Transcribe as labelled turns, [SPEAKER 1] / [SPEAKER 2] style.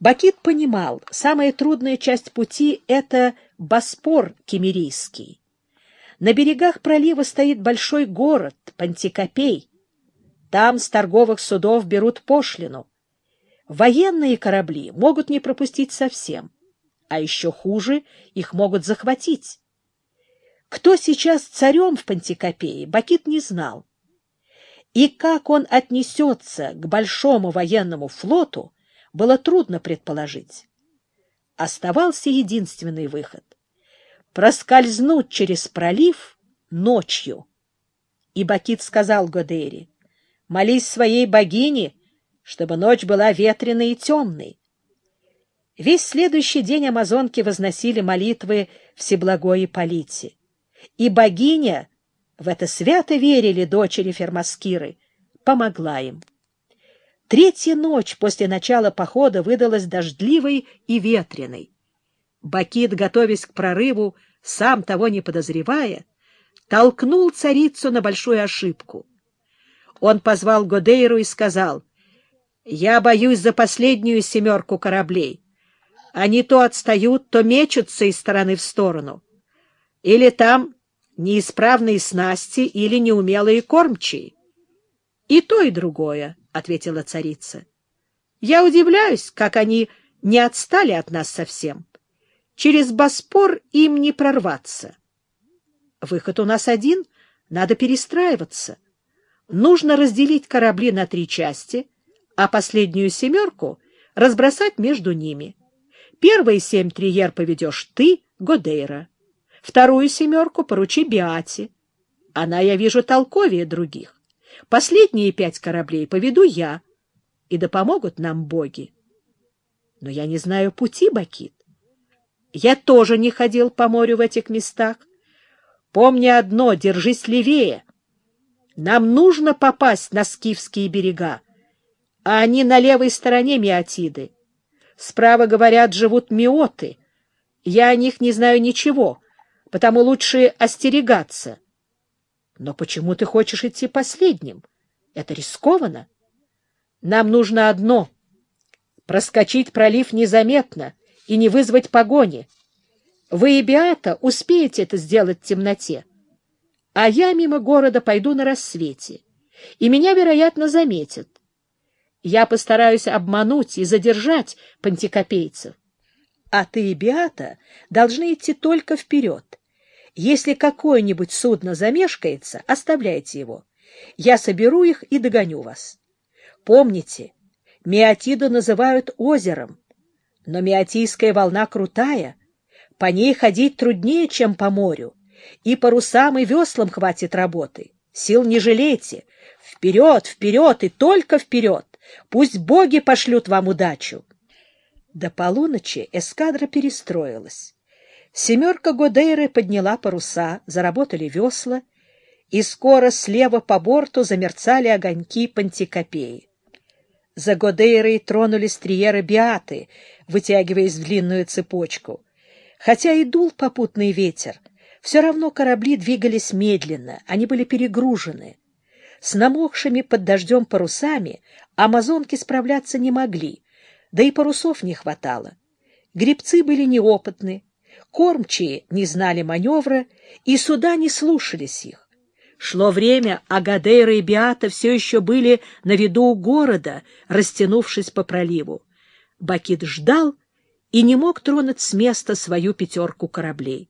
[SPEAKER 1] Бакит понимал, самая трудная часть пути — это Боспор Кемерийский. На берегах пролива стоит большой город, Пантикопей. Там с торговых судов берут пошлину. Военные корабли могут не пропустить совсем, а еще хуже, их могут захватить. Кто сейчас царем в Пантикопее, Бакит не знал. И как он отнесется к большому военному флоту, было трудно предположить. Оставался единственный выход проскользнуть через пролив ночью. И Бакит сказал Годейре, молись своей богине, чтобы ночь была ветреной и темной. Весь следующий день амазонки возносили молитвы Всеблагой Ипполите. И богиня, в это свято верили дочери Фермаскиры, помогла им. Третья ночь после начала похода выдалась дождливой и ветреной. Бакит, готовясь к прорыву, сам того не подозревая, толкнул царицу на большую ошибку. Он позвал Годейру и сказал, «Я боюсь за последнюю семерку кораблей. Они то отстают, то мечутся из стороны в сторону. Или там неисправные снасти, или неумелые кормчие». «И то, и другое», — ответила царица. «Я удивляюсь, как они не отстали от нас совсем». Через Боспор им не прорваться. Выход у нас один — надо перестраиваться. Нужно разделить корабли на три части, а последнюю семерку разбросать между ними. Первые семь триер поведешь ты, Годейра. Вторую семерку поручи Биате. Она, я вижу, толковее других. Последние пять кораблей поведу я, и да помогут нам боги. Но я не знаю пути, Бакит. Я тоже не ходил по морю в этих местах. Помни одно, держись левее. Нам нужно попасть на скифские берега, а они на левой стороне Миотиды. Справа, говорят, живут миоты. Я о них не знаю ничего, потому лучше остерегаться. Но почему ты хочешь идти последним? Это рискованно. Нам нужно одно — проскочить пролив незаметно — и не вызвать погони. Вы и Биата успеете это сделать в темноте. А я мимо города пойду на рассвете, и меня, вероятно, заметят. Я постараюсь обмануть и задержать пантикопейцев. А ты и Биата должны идти только вперед. Если какое-нибудь судно замешкается, оставляйте его. Я соберу их и догоню вас. Помните, Миотиду называют озером, но Миотийская волна крутая, по ней ходить труднее, чем по морю, и парусам и веслам хватит работы. Сил не жалейте. Вперед, вперед и только вперед! Пусть боги пошлют вам удачу!» До полуночи эскадра перестроилась. Семерка Годейры подняла паруса, заработали весла, и скоро слева по борту замерцали огоньки Пантикопеи. За Годейрой тронулись триеры Биаты, вытягиваясь в длинную цепочку. Хотя и дул попутный ветер, все равно корабли двигались медленно, они были перегружены. С намокшими под дождем парусами амазонки справляться не могли, да и парусов не хватало. Гребцы были неопытны, кормчие не знали маневра, и суда не слушались их. Шло время, а Гадейра и Биата все еще были на виду у города, растянувшись по проливу. Бакит ждал и не мог тронуть с места свою пятерку кораблей.